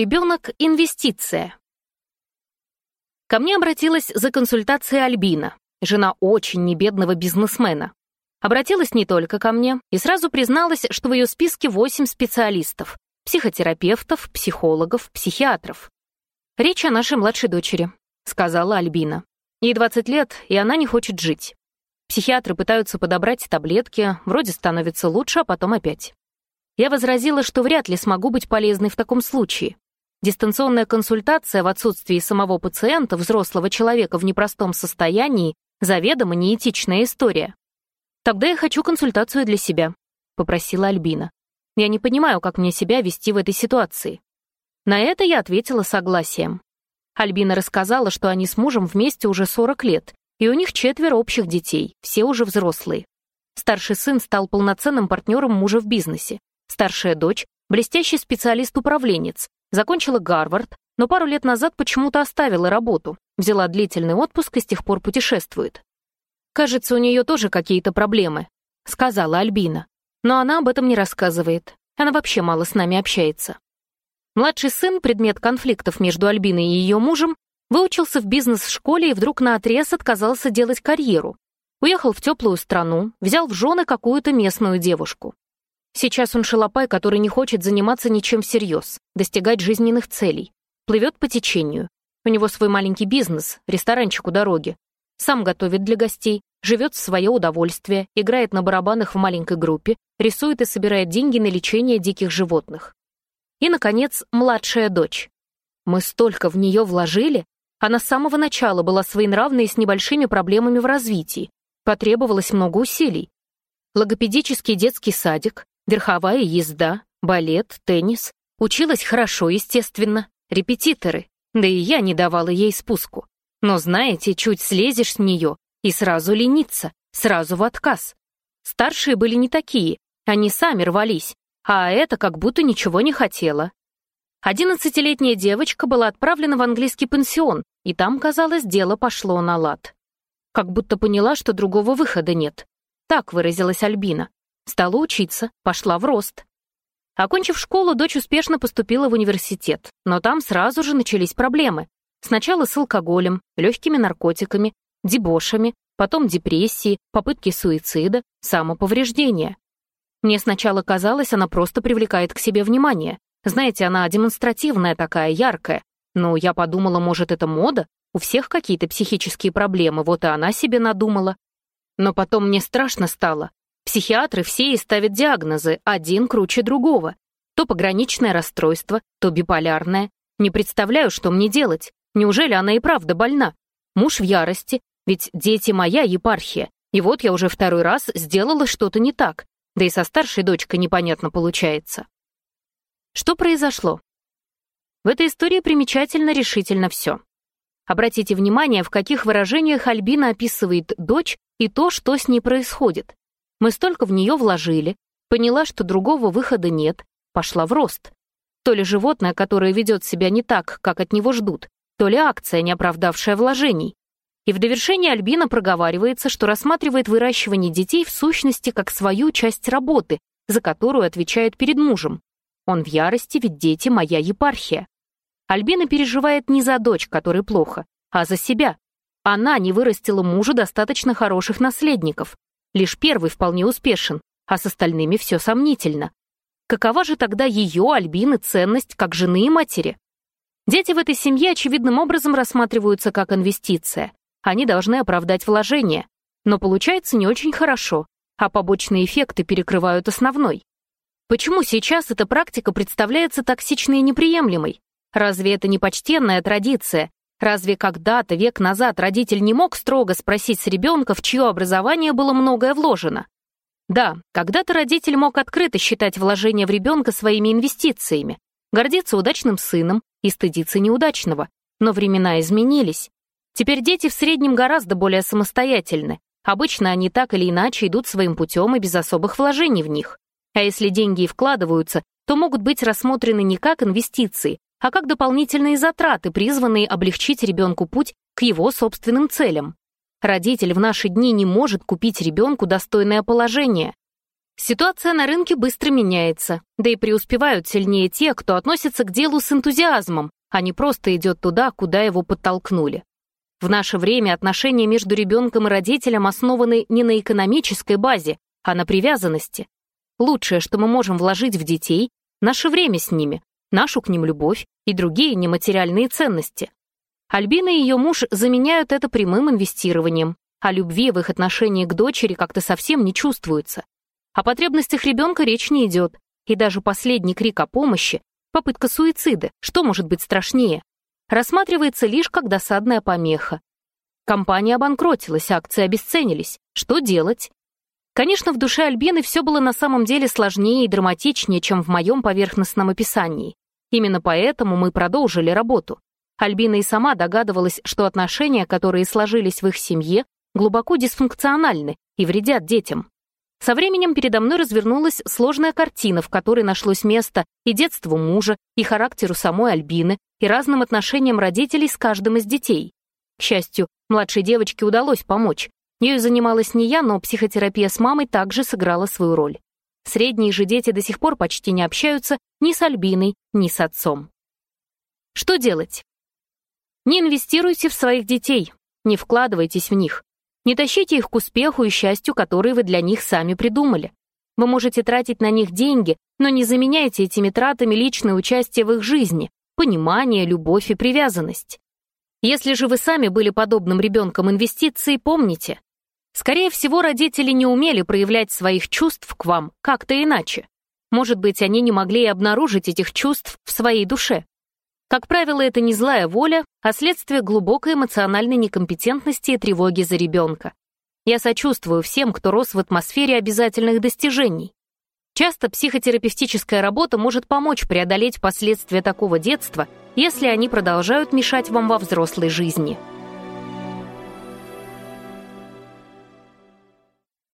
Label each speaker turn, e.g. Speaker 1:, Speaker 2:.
Speaker 1: Ребенок — инвестиция. Ко мне обратилась за консультацией Альбина, жена очень небедного бизнесмена. Обратилась не только ко мне и сразу призналась, что в ее списке 8 специалистов — психотерапевтов, психологов, психиатров. «Речь о нашей младшей дочери», — сказала Альбина. «Ей 20 лет, и она не хочет жить. Психиатры пытаются подобрать таблетки, вроде становится лучше, а потом опять». Я возразила, что вряд ли смогу быть полезной в таком случае. Дистанционная консультация в отсутствии самого пациента, взрослого человека в непростом состоянии, заведомо неэтичная история. «Тогда я хочу консультацию для себя», — попросила Альбина. «Я не понимаю, как мне себя вести в этой ситуации». На это я ответила согласием. Альбина рассказала, что они с мужем вместе уже 40 лет, и у них четверо общих детей, все уже взрослые. Старший сын стал полноценным партнером мужа в бизнесе, старшая дочь — блестящий специалист-управленец, Закончила Гарвард, но пару лет назад почему-то оставила работу, взяла длительный отпуск и с тех пор путешествует. «Кажется, у нее тоже какие-то проблемы», — сказала Альбина. «Но она об этом не рассказывает. Она вообще мало с нами общается». Младший сын, предмет конфликтов между Альбиной и ее мужем, выучился в бизнес-школе и вдруг наотрез отказался делать карьеру. Уехал в теплую страну, взял в жены какую-то местную девушку. Сейчас он шалопай, который не хочет заниматься ничем всерьез, достигать жизненных целей. Плывет по течению. У него свой маленький бизнес, ресторанчик у дороги. Сам готовит для гостей, живет в свое удовольствие, играет на барабанах в маленькой группе, рисует и собирает деньги на лечение диких животных. И, наконец, младшая дочь. Мы столько в нее вложили, она с самого начала была своенравной и с небольшими проблемами в развитии. Потребовалось много усилий. Логопедический детский садик, верховая езда, балет, теннис. Училась хорошо, естественно, репетиторы, да и я не давала ей спуску. Но знаете, чуть слезешь с нее, и сразу лениться, сразу в отказ. Старшие были не такие, они сами рвались, а это как будто ничего не хотела. Одиннадцатилетняя девочка была отправлена в английский пансион, и там, казалось, дело пошло на лад. Как будто поняла, что другого выхода нет. Так выразилась Альбина. Стала учиться, пошла в рост. Окончив школу, дочь успешно поступила в университет, но там сразу же начались проблемы. Сначала с алкоголем, легкими наркотиками, дебошами, потом депрессии, попытки суицида, самоповреждения. Мне сначала казалось, она просто привлекает к себе внимание. Знаете, она демонстративная такая, яркая. Но я подумала, может, это мода? У всех какие-то психические проблемы, вот и она себе надумала. Но потом мне страшно стало. Психиатры все и ставят диагнозы, один круче другого. То пограничное расстройство, то биполярное. Не представляю, что мне делать. Неужели она и правда больна? Муж в ярости, ведь дети моя епархия. И вот я уже второй раз сделала что-то не так. Да и со старшей дочкой непонятно получается. Что произошло? В этой истории примечательно решительно все. Обратите внимание, в каких выражениях Альбина описывает дочь и то, что с ней происходит. Мы столько в нее вложили, поняла, что другого выхода нет, пошла в рост. То ли животное, которое ведет себя не так, как от него ждут, то ли акция, не оправдавшая вложений. И в довершение Альбина проговаривается, что рассматривает выращивание детей в сущности как свою часть работы, за которую отвечает перед мужем. Он в ярости, ведь дети — моя епархия. Альбина переживает не за дочь, которой плохо, а за себя. Она не вырастила мужу достаточно хороших наследников. Лишь первый вполне успешен, а с остальными все сомнительно. Какова же тогда ее, Альбины, ценность как жены и матери? Дети в этой семье очевидным образом рассматриваются как инвестиция. Они должны оправдать вложения. Но получается не очень хорошо, а побочные эффекты перекрывают основной. Почему сейчас эта практика представляется токсичной и неприемлемой? Разве это не почтенная традиция, Разве когда-то век назад родитель не мог строго спросить с ребенка, в чье образование было многое вложено? Да, когда-то родитель мог открыто считать вложение в ребенка своими инвестициями, гордиться удачным сыном и стыдиться неудачного. Но времена изменились. Теперь дети в среднем гораздо более самостоятельны. Обычно они так или иначе идут своим путем и без особых вложений в них. А если деньги и вкладываются, то могут быть рассмотрены не как инвестиции, а как дополнительные затраты, призванные облегчить ребенку путь к его собственным целям. Родитель в наши дни не может купить ребенку достойное положение. Ситуация на рынке быстро меняется, да и преуспевают сильнее те, кто относится к делу с энтузиазмом, а не просто идет туда, куда его подтолкнули. В наше время отношения между ребенком и родителем основаны не на экономической базе, а на привязанности. Лучшее, что мы можем вложить в детей, — наше время с ними, нашу к ним любовь и другие нематериальные ценности. Альбина и ее муж заменяют это прямым инвестированием, а любви в их отношении к дочери как-то совсем не чувствуется. О потребностях ребенка речь не идет, и даже последний крик о помощи — попытка суицида, что может быть страшнее, рассматривается лишь как досадная помеха. Компания обанкротилась, акции обесценились. Что делать? Конечно, в душе Альбины все было на самом деле сложнее и драматичнее, чем в моем поверхностном описании. Именно поэтому мы продолжили работу. Альбина и сама догадывалась, что отношения, которые сложились в их семье, глубоко дисфункциональны и вредят детям. Со временем передо мной развернулась сложная картина, в которой нашлось место и детству мужа, и характеру самой Альбины, и разным отношениям родителей с каждым из детей. К счастью, младшей девочке удалось помочь. Ею занималась не я, но психотерапия с мамой также сыграла свою роль. Средние же дети до сих пор почти не общаются ни с Альбиной, ни с отцом. Что делать? Не инвестируйте в своих детей, не вкладывайтесь в них. Не тащите их к успеху и счастью, которые вы для них сами придумали. Вы можете тратить на них деньги, но не заменяйте этими тратами личное участие в их жизни, понимание, любовь и привязанность. Если же вы сами были подобным ребенком инвестиции помните, Скорее всего, родители не умели проявлять своих чувств к вам как-то иначе. Может быть, они не могли и обнаружить этих чувств в своей душе. Как правило, это не злая воля, а следствие глубокой эмоциональной некомпетентности и тревоги за ребенка. Я сочувствую всем, кто рос в атмосфере обязательных достижений. Часто психотерапевтическая работа может помочь преодолеть последствия такого детства, если они продолжают мешать вам во взрослой жизни.